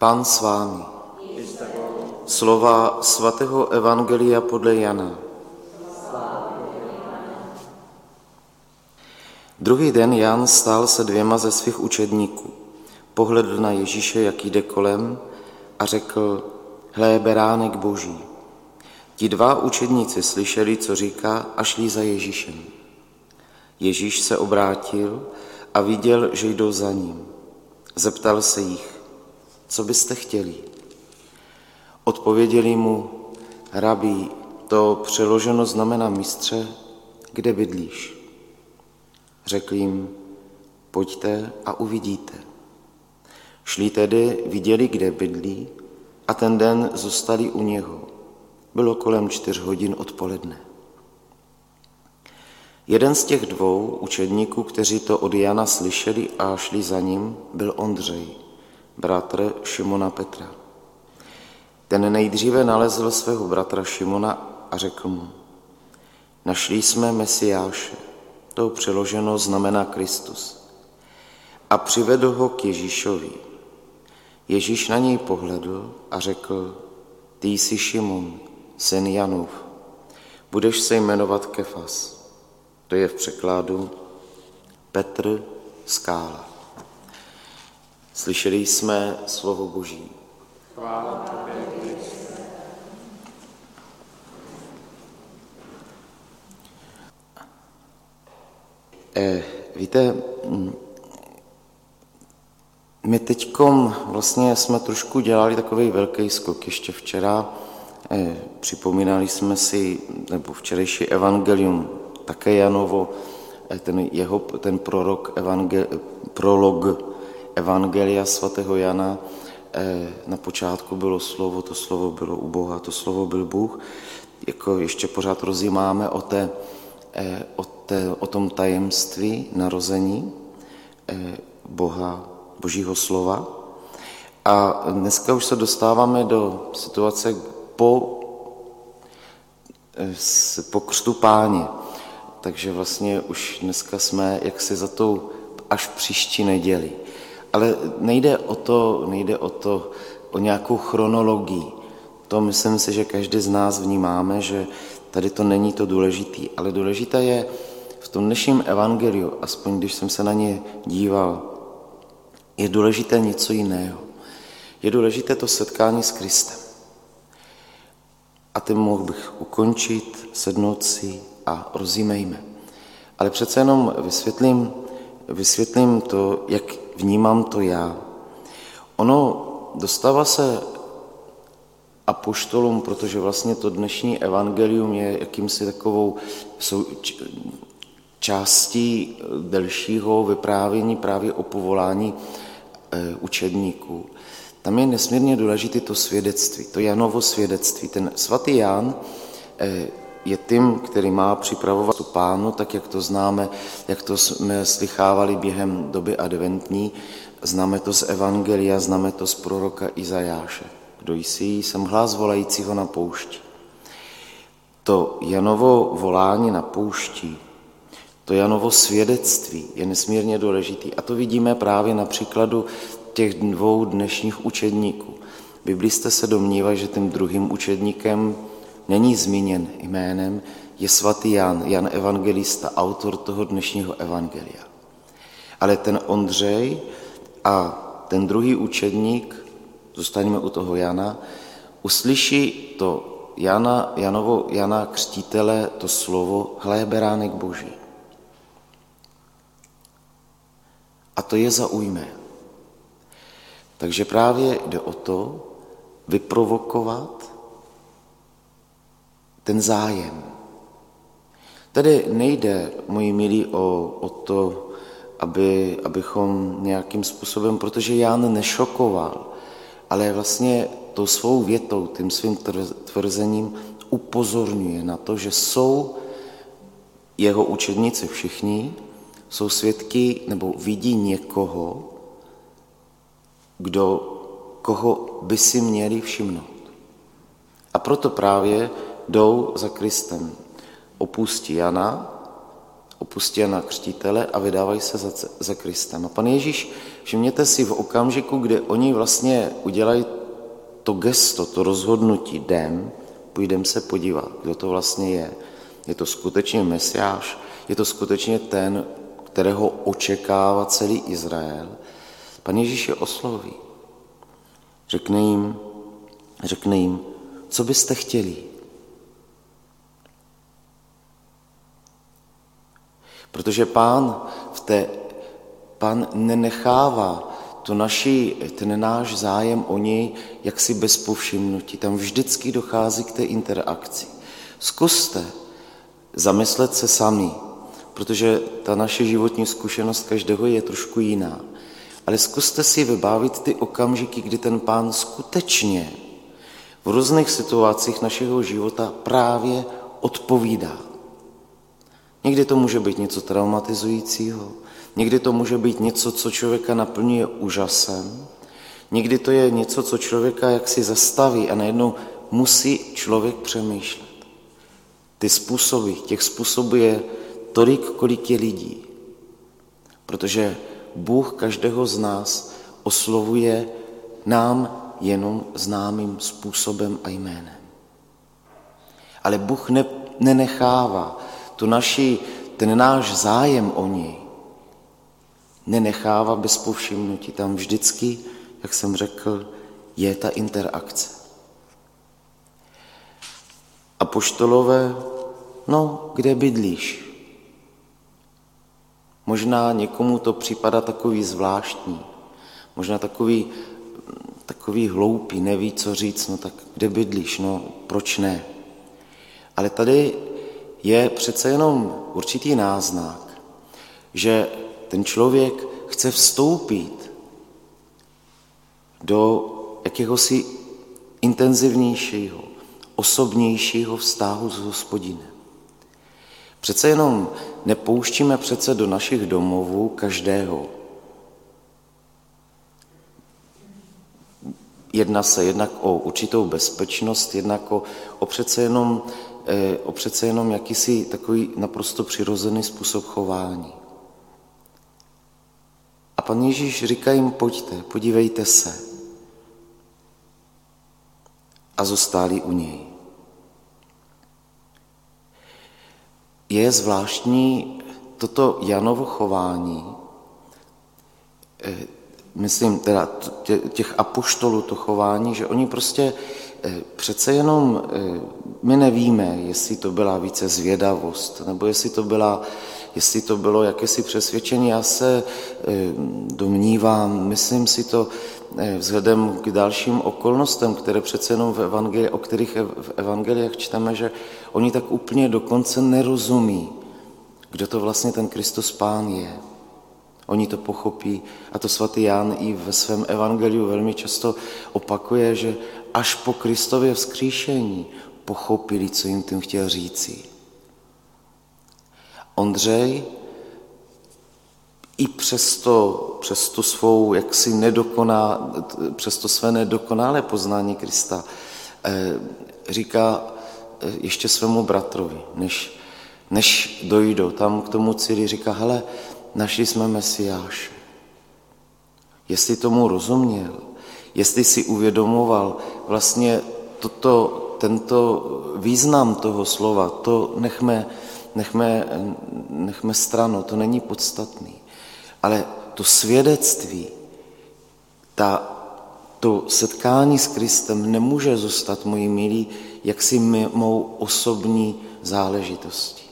Pán s vámi. Slova svatého Evangelia podle Jana. Druhý den Jan stál se dvěma ze svých učedníků. Pohledl na Ježíše, jak jde kolem a řekl, hle, beránek boží. Ti dva učedníci slyšeli, co říká a šli za Ježíšem. Ježíš se obrátil a viděl, že jdou za ním. Zeptal se jich, co byste chtěli? Odpověděli mu, rabí, to přeloženo znamená mistře, kde bydlíš? Řekl jim, pojďte a uvidíte. Šli tedy, viděli, kde bydlí a ten den zůstali u něho. Bylo kolem čtyř hodin odpoledne. Jeden z těch dvou učedníků, kteří to od Jana slyšeli a šli za ním, byl Ondřej, bratr Šimona Petra. Ten nejdříve nalezl svého bratra Šimona a řekl mu, našli jsme Mesiáše, to přeloženo znamená Kristus, a přivedl ho k Ježíšovi. Ježíš na něj pohledl a řekl, ty jsi Šimon, syn Janův, budeš se jmenovat Kefas. To je v překládu Petr Skála. Slyšeli jsme slovo Boží. Chvála Eh, víte, mm, my teď vlastně jsme trošku dělali takový velký skok ještě včera. Eh, připomínali jsme si, nebo včerejší evangelium, také Janovo, eh, ten, jeho, ten prorok, evangel, prolog evangelia svatého Jana, eh, na počátku bylo slovo, to slovo bylo u Boha, to slovo byl Bůh. Jako ještě pořád rozjímáme o té Eh, o, té, o tom tajemství narození eh, Boha, Božího slova. A dneska už se dostáváme do situace po, po křtu páně. Takže vlastně už dneska jsme jaksi za tou až příští neděli. Ale nejde o to, nejde o to, o nějakou chronologii. To myslím si, že každý z nás vnímáme, že Tady to není to důležitý, ale důležité je v tom dnešním evangeliu, aspoň když jsem se na ně díval, je důležité něco jiného. Je důležité to setkání s Kristem. A tím mohl bych ukončit, sednout si a rozjímejme. Ale přece jenom vysvětlím, vysvětlím to, jak vnímám to já. Ono dostává se apoštolům, protože vlastně to dnešní evangelium je jakýmsi takovou jsou částí delšího vyprávění právě o povolání e, učedníků. Tam je nesmírně důležité to svědectví, to Janovo svědectví. Ten svatý Jan e, je tím, který má připravovat tu pánu, tak jak to známe, jak to jsme slychávali během doby adventní, známe to z Evangelia, známe to z proroka Izajáše. Kdo jsi, jsem hlas volajícího na poušti. To Janovo volání na poušti, to Janovo svědectví je nesmírně důležitý. A to vidíme právě na příkladu těch dvou dnešních učedníků. Biblisté se domnívají, že tím druhým učedníkem není zmíněn jménem, je svatý Jan, Jan Evangelista, autor toho dnešního evangelia. Ale ten Ondřej a ten druhý učedník zůstaneme u toho Jana, uslyší to Jana, Janovo, Jana křtítele to slovo, hle beránek boží. A to je zaujme. Takže právě jde o to vyprovokovat ten zájem. Tady nejde, moji milí, o, o to, aby, abychom nějakým způsobem, protože Jan nešokoval, ale vlastně tou svou větou, tím svým tvrzením upozorňuje na to, že jsou jeho učedníci všichni, jsou svědky nebo vidí někoho, kdo, koho by si měli všimnout. A proto právě jdou za Kristem. Opustí Jana opustí na křtitele a vydávají se za, za Kristem. A pan Ježíš, všimněte si, v okamžiku, kdy oni vlastně udělají to gesto, to rozhodnutí, jdem, půjdeme se podívat, kdo to vlastně je. Je to skutečně Mesiáš, je to skutečně ten, kterého očekává celý Izrael. Pan Ježíš je osloví. Řekne jim, řekne jim, co byste chtěli. Protože pán v té, pán nenechává to naši, ten náš zájem o něj jaksi bez povšimnutí. Tam vždycky dochází k té interakci. Zkuste zamyslet se sami, protože ta naše životní zkušenost každého je trošku jiná. Ale zkuste si vybavit ty okamžiky, kdy ten pán skutečně v různých situacích našeho života právě odpovídá. Někdy to může být něco traumatizujícího, někdy to může být něco, co člověka naplňuje úžasem, někdy to je něco, co člověka jaksi zastaví a najednou musí člověk přemýšlet. Ty způsoby, těch způsobů je tolik, kolik je lidí. Protože Bůh každého z nás oslovuje nám jenom známým způsobem a jménem. Ale Bůh ne, nenechává tu naši, ten náš zájem o něj, nenechává bez povšimnutí. Tam vždycky, jak jsem řekl, je ta interakce. A poštolové, no, kde bydlíš? Možná někomu to připadá takový zvláštní, možná takový, takový hloupý, neví, co říct, no tak kde bydlíš, no proč ne? Ale tady je přece jenom určitý náznak, že ten člověk chce vstoupit do jakéhosi intenzivnějšího, osobnějšího vztahu s hospodinem. Přece jenom nepouštíme přece do našich domovů každého. Jedná se jednak o určitou bezpečnost, jednak o, o přece jenom, o přece jenom jakýsi takový naprosto přirozený způsob chování. A pan Ježíš říká jim, pojďte, podívejte se. A zůstali u něj. Je zvláštní toto Janovo chování, eh, myslím teda těch apoštolů to chování, že oni prostě eh, přece jenom, eh, my nevíme, jestli to byla více zvědavost, nebo jestli to, byla, jestli to bylo jakési přesvědčení. Já se domnívám, myslím si to, vzhledem k dalším okolnostem, které přece jenom v evangeli, o kterých v evangeliích čteme, že oni tak úplně dokonce nerozumí, kdo to vlastně ten Kristus Pán je. Oni to pochopí a to svatý Jan i ve svém evangeliu velmi často opakuje, že až po Kristově vzkříšení pochopili, co jim tím chtěl říci. Ondřej i přesto, přes tu svou jaksi nedokoná, přes to své nedokonalé poznání Krista eh, říká eh, ještě svému bratrovi, než, než dojdou tam k tomu cíli, říká, hele, našli jsme Mesiáše. Jestli tomu rozuměl, jestli si uvědomoval vlastně toto, tento význam toho slova, to nechme, nechme, nechme stranu, to není podstatný. Ale to svědectví, ta, to setkání s Kristem nemůže zůstat, moji milí, jaksi mou osobní záležitostí.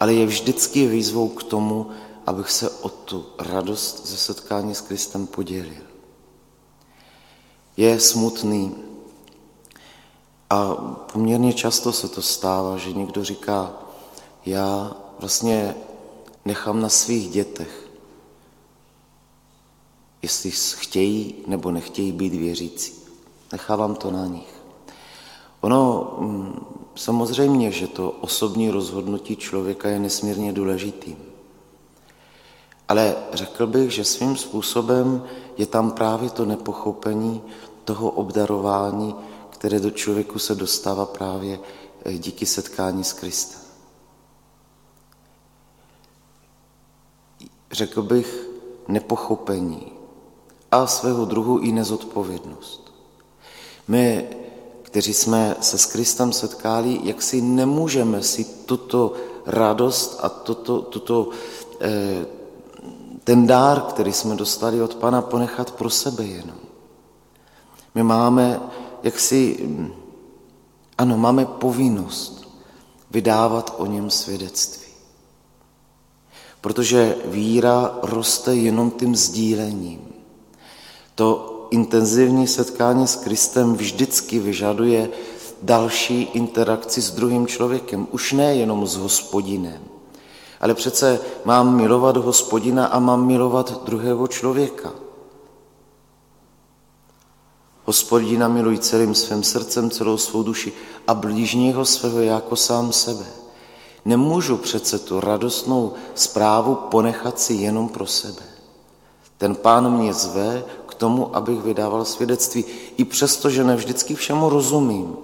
Ale je vždycky výzvou k tomu, abych se o tu radost ze setkání s Kristem podělil. Je smutný a poměrně často se to stává, že někdo říká, já vlastně nechám na svých dětech, jestli chtějí nebo nechtějí být věřící. Nechávám to na nich. Ono mm, samozřejmě, že to osobní rozhodnutí člověka je nesmírně důležitým. Ale řekl bych, že svým způsobem je tam právě to nepochopení toho obdarování, které do člověku se dostává právě eh, díky setkání s Kristem. Řekl bych nepochopení a svého druhu i nezodpovědnost. My, kteří jsme se s Kristem setkali, jak si nemůžeme si tuto radost a tuto, tuto, eh, ten dár, který jsme dostali od Pana, ponechat pro sebe jenom. My máme, jak si, ano, máme povinnost vydávat o něm svědectví. Protože víra roste jenom tím sdílením. To intenzivní setkání s Kristem vždycky vyžaduje další interakci s druhým člověkem, už ne jenom s hospodinem. Ale přece mám milovat hospodina a mám milovat druhého člověka. Hospodina miluj celým svým srdcem, celou svou duši a blížního svého jako sám sebe. Nemůžu přece tu radostnou zprávu ponechat si jenom pro sebe. Ten pán mě zve k tomu, abych vydával svědectví, i přesto, že ne vždycky všemu rozumím.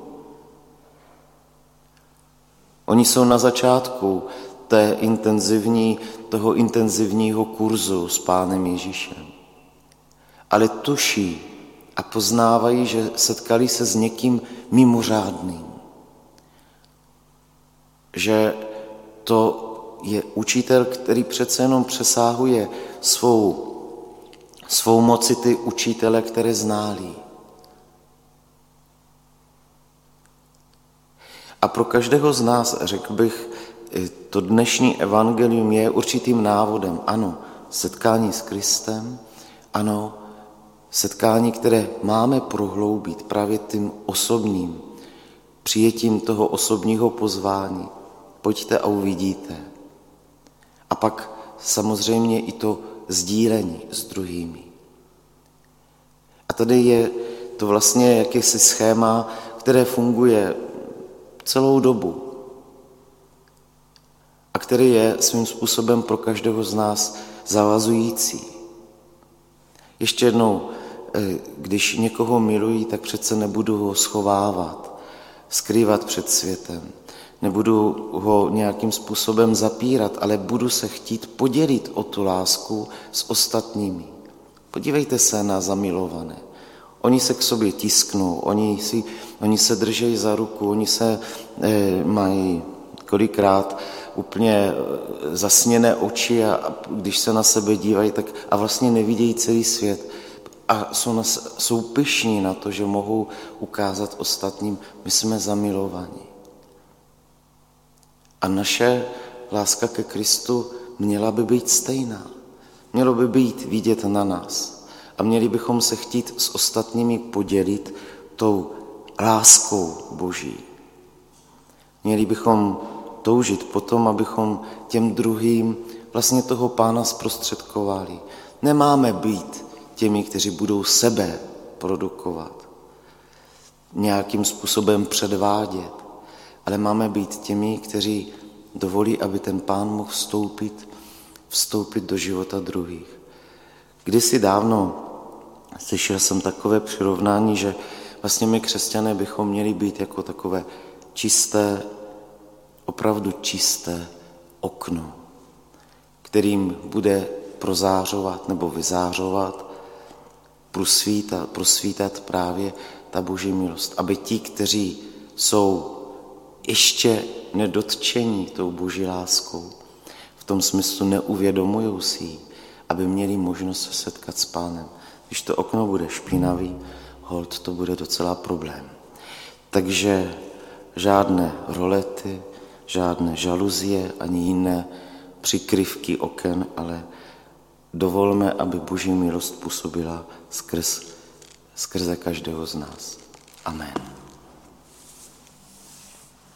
Oni jsou na začátku té intenzivní, toho intenzivního kurzu s pánem Ježíšem. Ale tuší a poznávají, že setkali se s někým mimořádným. Že to je učitel, který přece jenom přesáhuje svou, svou moci ty učitele, které ználí. A pro každého z nás, řekl bych, to dnešní evangelium je určitým návodem. Ano, setkání s Kristem, ano, setkání, které máme prohloubit právě tím osobním, přijetím toho osobního pozvání. Pojďte a uvidíte. A pak samozřejmě i to sdílení s druhými. A tady je to vlastně jakési schéma, které funguje celou dobu který je svým způsobem pro každého z nás zavazující. Ještě jednou, eh, když někoho miluji, tak přece nebudu ho schovávat, skrývat před světem. Nebudu ho nějakým způsobem zapírat, ale budu se chtít podělit o tu lásku s ostatními. Podívejte se na zamilované. Oni se k sobě tisknou, oni, si, oni se držejí za ruku, oni se eh, mají kolikrát úplně eh, zasněné oči a, když se na sebe dívají, tak a vlastně nevidějí celý svět. A jsou, na, jsou pyšní na to, že mohou ukázat ostatním, my jsme zamilovaní. A naše láska ke Kristu měla by být stejná. Mělo by být vidět na nás a měli bychom se chtít s ostatními podělit tou láskou Boží. Měli bychom toužit potom, abychom těm druhým vlastně toho pána zprostředkovali. Nemáme být těmi, kteří budou sebe produkovat, nějakým způsobem předvádět, ale máme být těmi, kteří dovolí, aby ten pán mohl vstoupit, vstoupit do života druhých. Kdysi dávno Slyšel jsem takové přirovnání, že vlastně my křesťané bychom měli být jako takové čisté, opravdu čisté okno, kterým bude prozářovat nebo vyzářovat, prosvítat, prosvítat právě ta boží milost. Aby ti, kteří jsou ještě nedotčení tou boží láskou, v tom smyslu neuvědomují si aby měli možnost se setkat s pánem. Když to okno bude špinavý, hold, to bude docela problém. Takže žádné rolety, žádné žaluzie ani jiné přikryvky oken, ale dovolme, aby Boží milost působila skrz, skrze každého z nás. Amen.